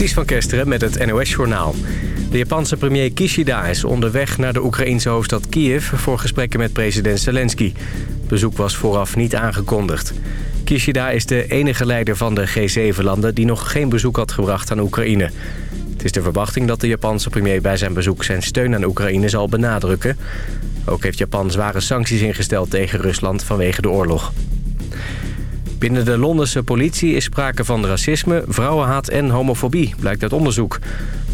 Ties van Kesteren met het NOS-journaal. De Japanse premier Kishida is onderweg naar de Oekraïense hoofdstad Kiev... voor gesprekken met president Zelensky. Bezoek was vooraf niet aangekondigd. Kishida is de enige leider van de G7-landen... die nog geen bezoek had gebracht aan Oekraïne. Het is de verwachting dat de Japanse premier bij zijn bezoek... zijn steun aan Oekraïne zal benadrukken. Ook heeft Japan zware sancties ingesteld tegen Rusland vanwege de oorlog. Binnen de Londense politie is sprake van racisme, vrouwenhaat en homofobie, blijkt uit onderzoek.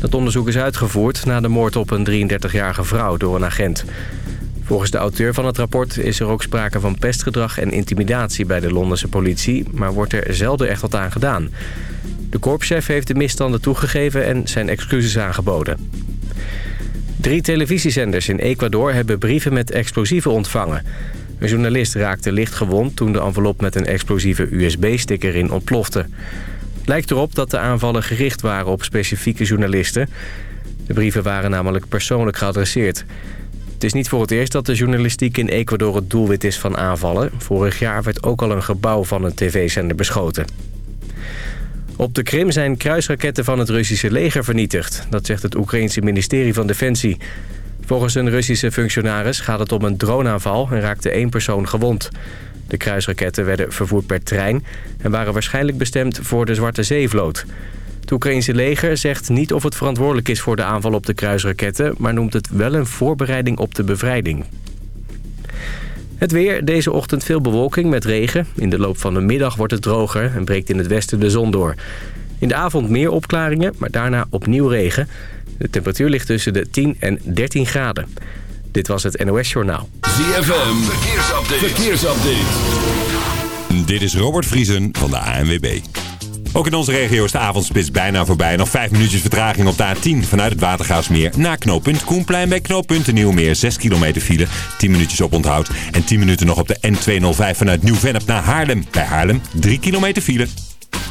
Dat onderzoek is uitgevoerd na de moord op een 33-jarige vrouw door een agent. Volgens de auteur van het rapport is er ook sprake van pestgedrag en intimidatie bij de Londense politie, maar wordt er zelden echt wat aan gedaan. De korpschef heeft de misstanden toegegeven en zijn excuses aangeboden. Drie televisiezenders in Ecuador hebben brieven met explosieven ontvangen. Een journalist raakte licht gewond toen de envelop met een explosieve USB-stick erin ontplofte. Lijkt erop dat de aanvallen gericht waren op specifieke journalisten. De brieven waren namelijk persoonlijk geadresseerd. Het is niet voor het eerst dat de journalistiek in Ecuador het doelwit is van aanvallen. Vorig jaar werd ook al een gebouw van een tv-zender beschoten. Op de Krim zijn kruisraketten van het Russische leger vernietigd. Dat zegt het Oekraïense ministerie van Defensie. Volgens een Russische functionaris gaat het om een droneaanval en raakte één persoon gewond. De kruisraketten werden vervoerd per trein en waren waarschijnlijk bestemd voor de Zwarte Zeevloot. Het Oekraïnse leger zegt niet of het verantwoordelijk is voor de aanval op de kruisraketten... maar noemt het wel een voorbereiding op de bevrijding. Het weer, deze ochtend veel bewolking met regen. In de loop van de middag wordt het droger en breekt in het westen de zon door. In de avond meer opklaringen, maar daarna opnieuw regen. De temperatuur ligt tussen de 10 en 13 graden. Dit was het NOS Journaal. ZFM, verkeersupdate. verkeersupdate. Dit is Robert Vriesen van de ANWB. Ook in onze regio is de avondspits bijna voorbij. Nog 5 minuutjes vertraging op de A10 vanuit het Watergaasmeer naar knooppunt Koenplein. Bij knooppunt Nieuwmeer 6 kilometer file, 10 minuutjes op onthoud. En 10 minuten nog op de N205 vanuit Nieuw-Vennep naar Haarlem. Bij Haarlem 3 kilometer file.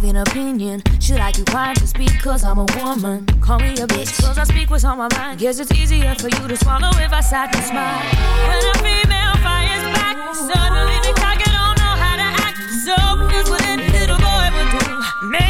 Have an opinion. Should I keep quiet just because I'm a woman? Call me a bitch, cause I speak what's on my mind. Guess it's easier for you to swallow if I sat and smile. When a female fires back, suddenly they talk, don't know how to act. So here's what a little boy would do. Making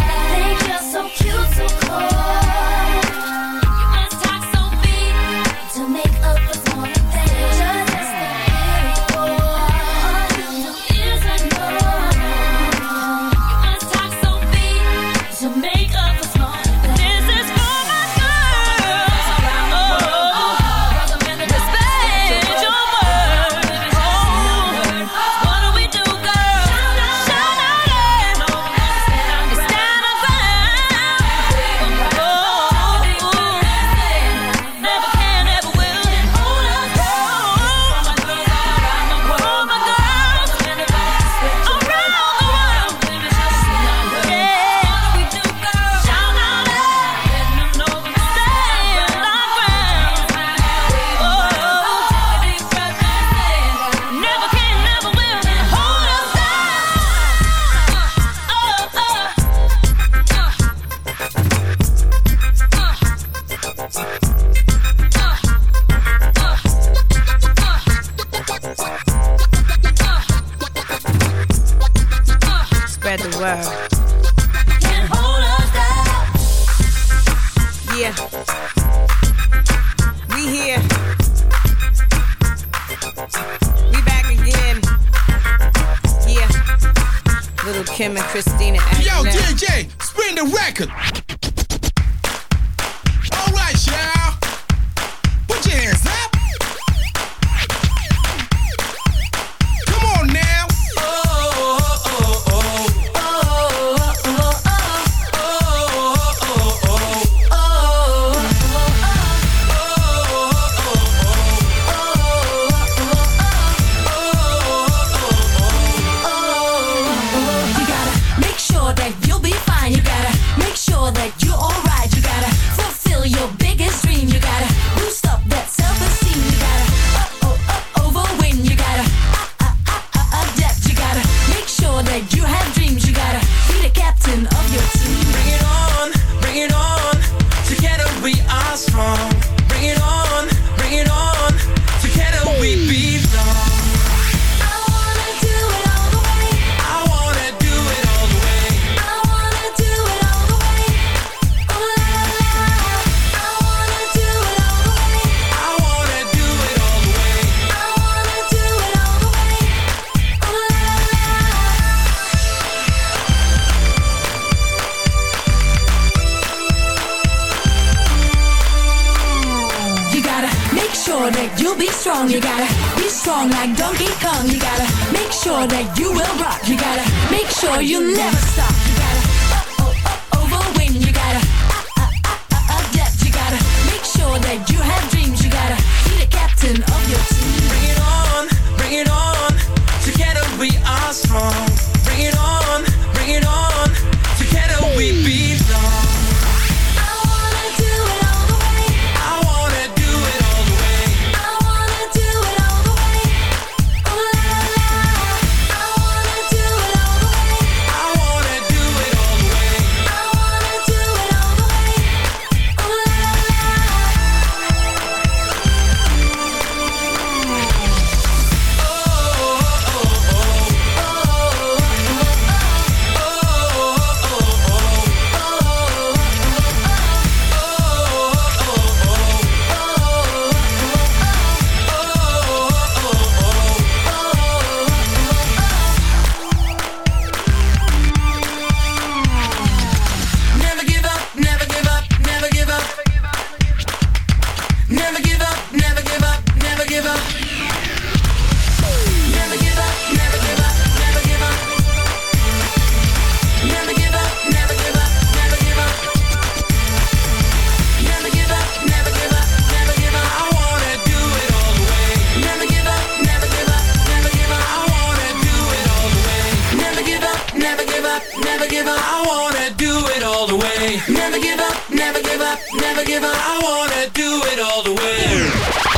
so cute, so cool. strong, you gotta be strong like Donkey Kong. You gotta make sure that you will rock. You gotta make sure you never stop. Never give up, never give up, never give up. I wanna do it all the way.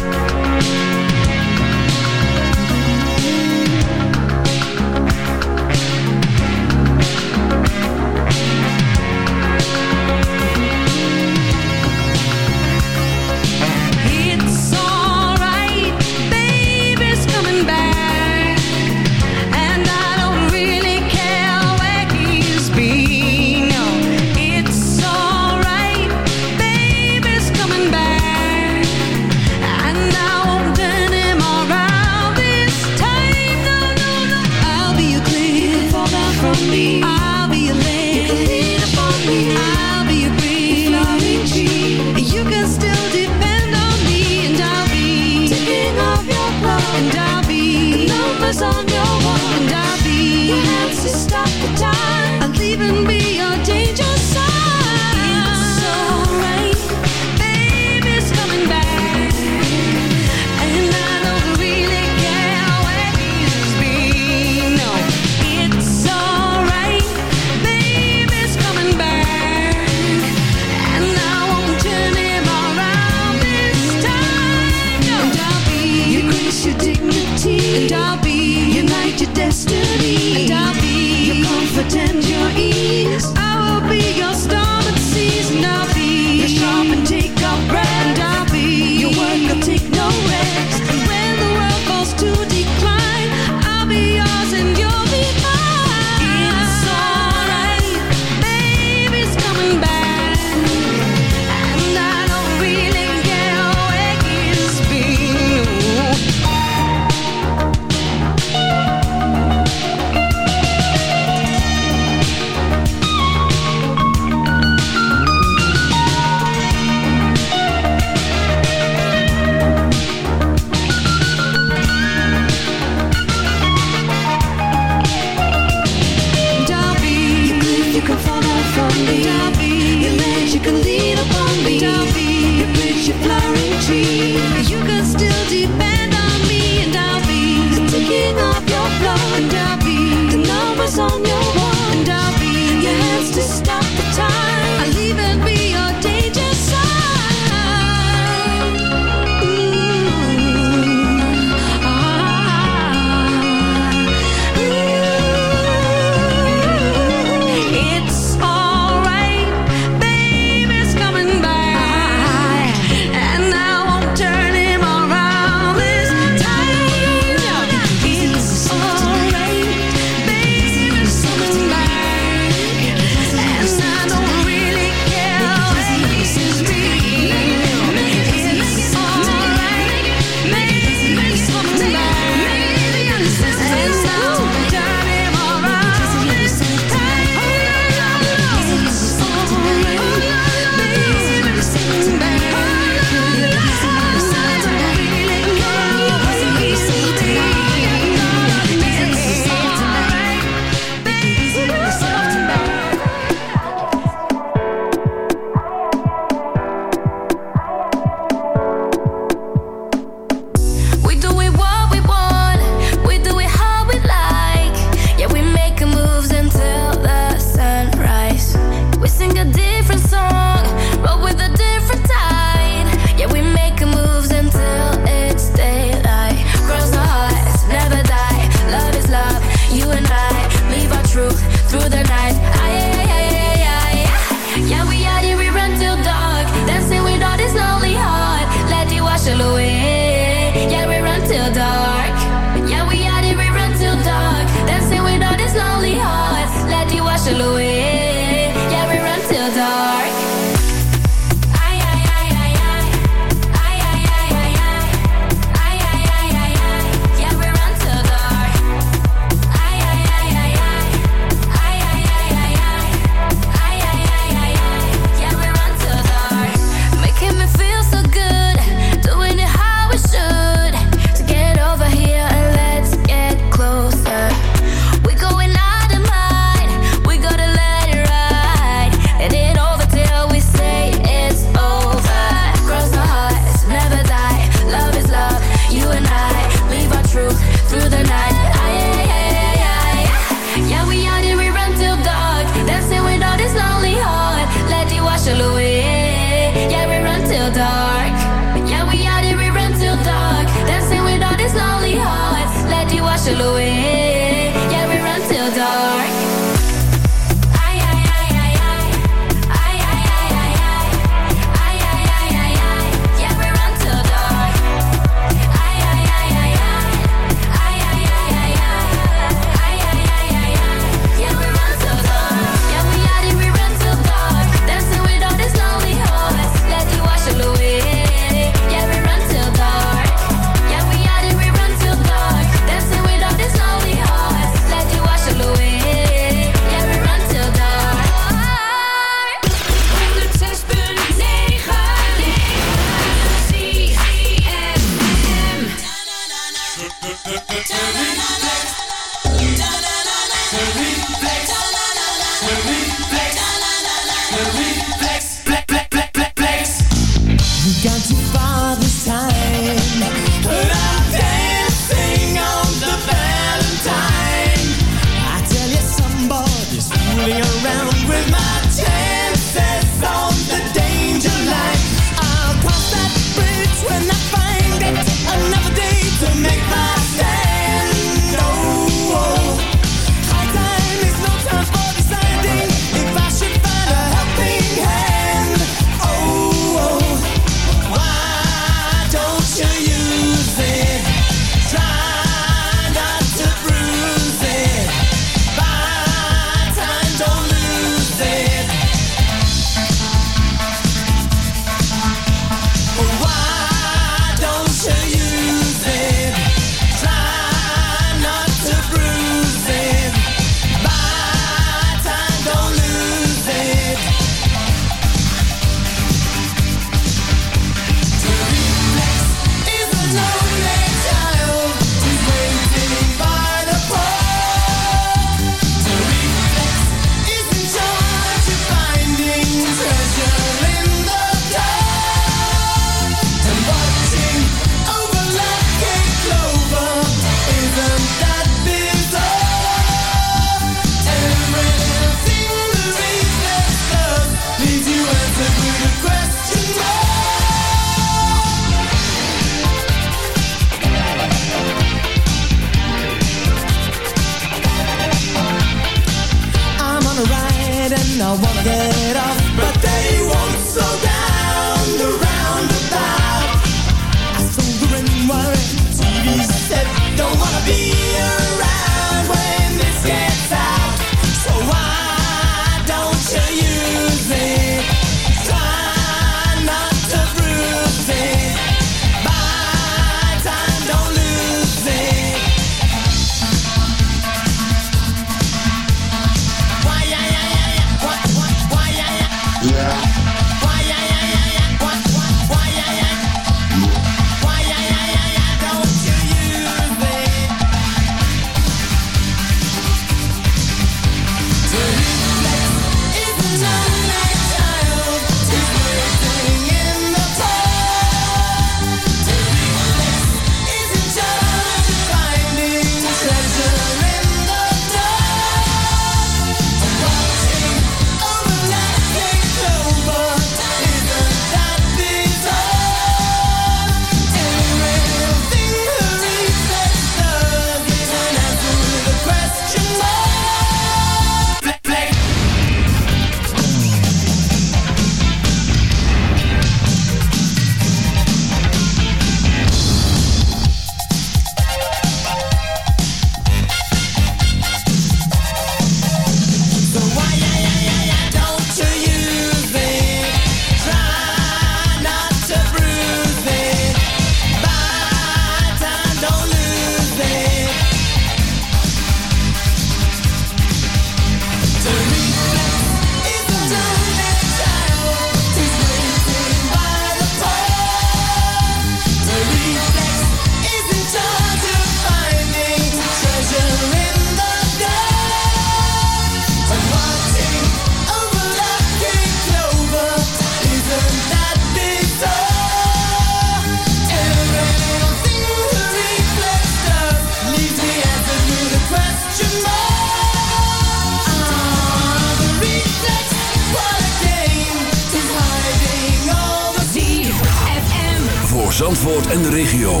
En de regio.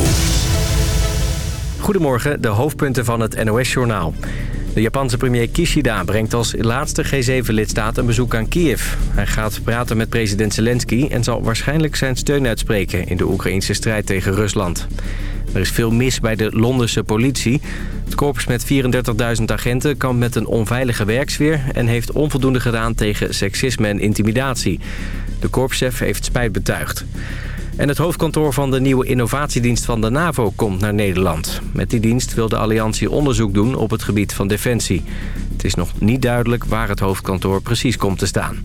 Goedemorgen, de hoofdpunten van het NOS-journaal. De Japanse premier Kishida brengt als laatste G7-lidstaat een bezoek aan Kiev. Hij gaat praten met president Zelensky en zal waarschijnlijk zijn steun uitspreken in de Oekraïnse strijd tegen Rusland. Er is veel mis bij de Londense politie. Het korps met 34.000 agenten kampt met een onveilige werksfeer... en heeft onvoldoende gedaan tegen seksisme en intimidatie. De korpschef heeft spijt betuigd. En het hoofdkantoor van de nieuwe innovatiedienst van de NAVO komt naar Nederland. Met die dienst wil de alliantie onderzoek doen op het gebied van defensie. Het is nog niet duidelijk waar het hoofdkantoor precies komt te staan.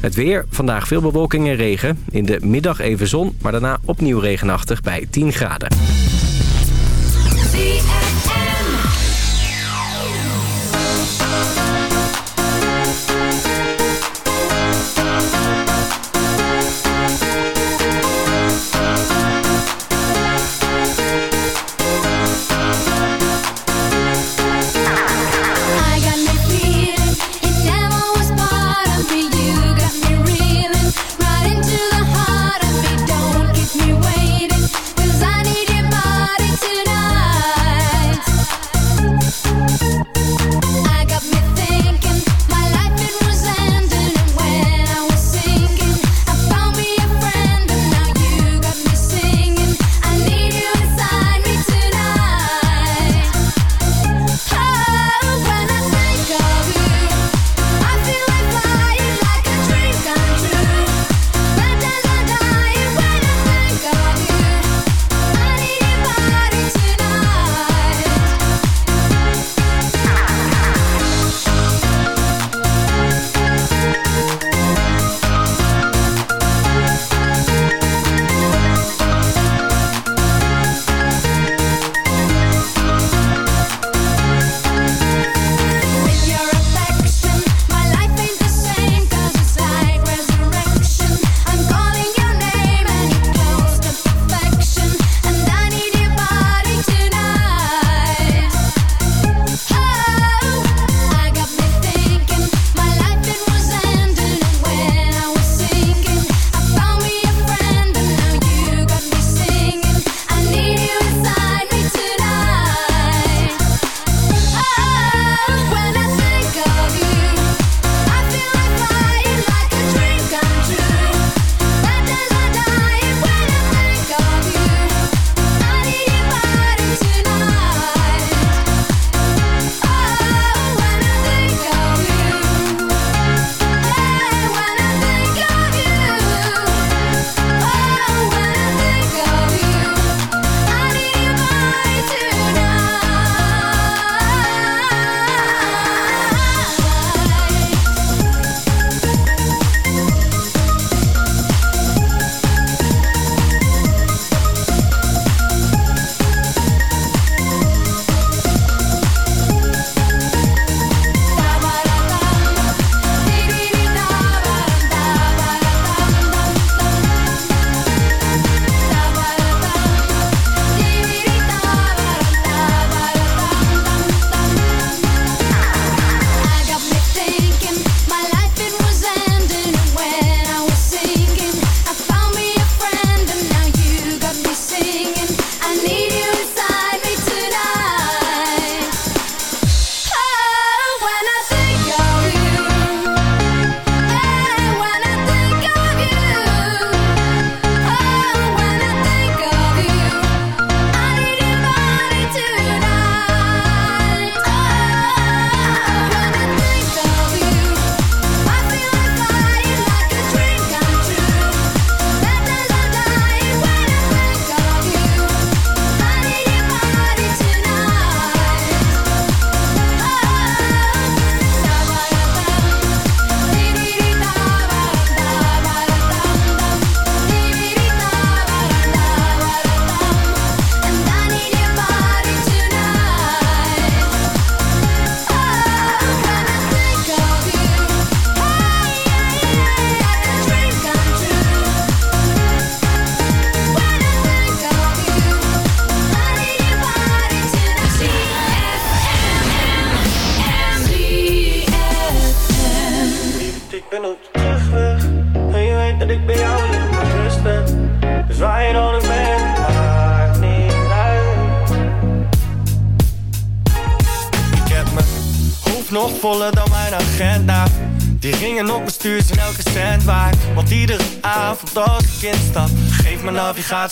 Het weer, vandaag veel bewolking en regen. In de middag even zon, maar daarna opnieuw regenachtig bij 10 graden.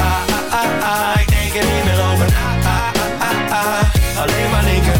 ah, ah, ah, ah. Ik denk er niet meer over na ah, ah, ah, ah. Alleen maar linker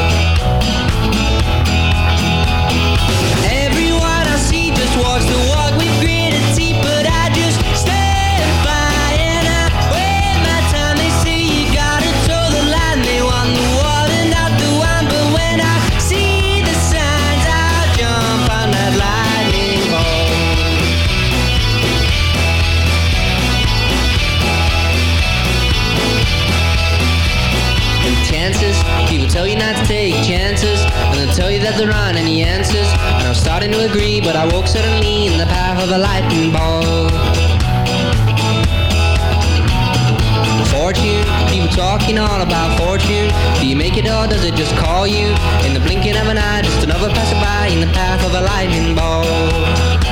that there aren't any answers. And I'm starting to agree, but I woke suddenly in the path of a lightning ball. Fortune, people talking all about fortune. Do you make it or does it just call you? In the blinking of an eye, just another passerby in the path of a lightning ball.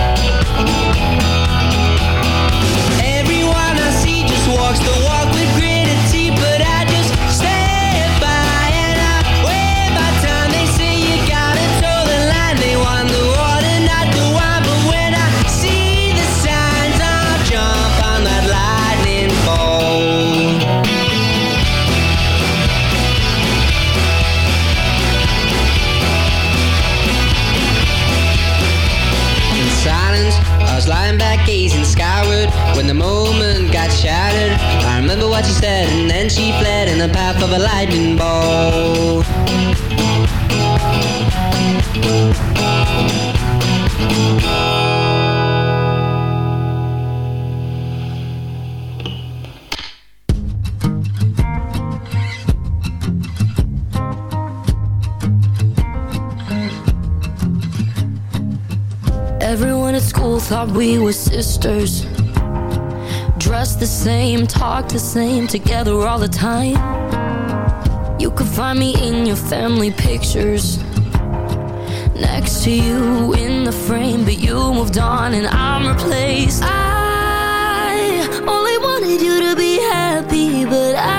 what she said, and then she fled in the path of a lightning bolt. Everyone at school thought we were sisters dress the same, talk the same, together all the time. You could find me in your family pictures. Next to you in the frame, but you moved on and I'm replaced. I only wanted you to be happy, but I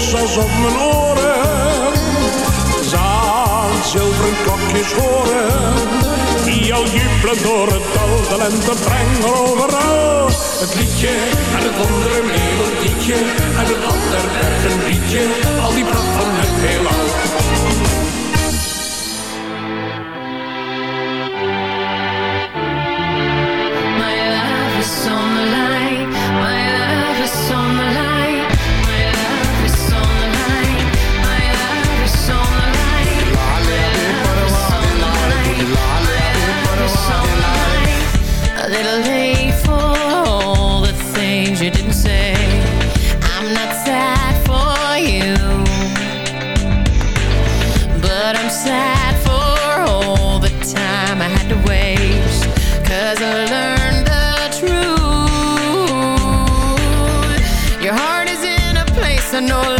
Is alsof mijn oren zaad zilveren klokjes horen. Die al jubelen door het dal, de lente brengen overal. Het liedje en het wondere melodietje en het ander bergen liedje, al die pracht van het heelal. My little late for all the things you didn't say. I'm not sad for you, but I'm sad for all the time I had to waste. Cause I learned the truth. Your heart is in a place I no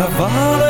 Haar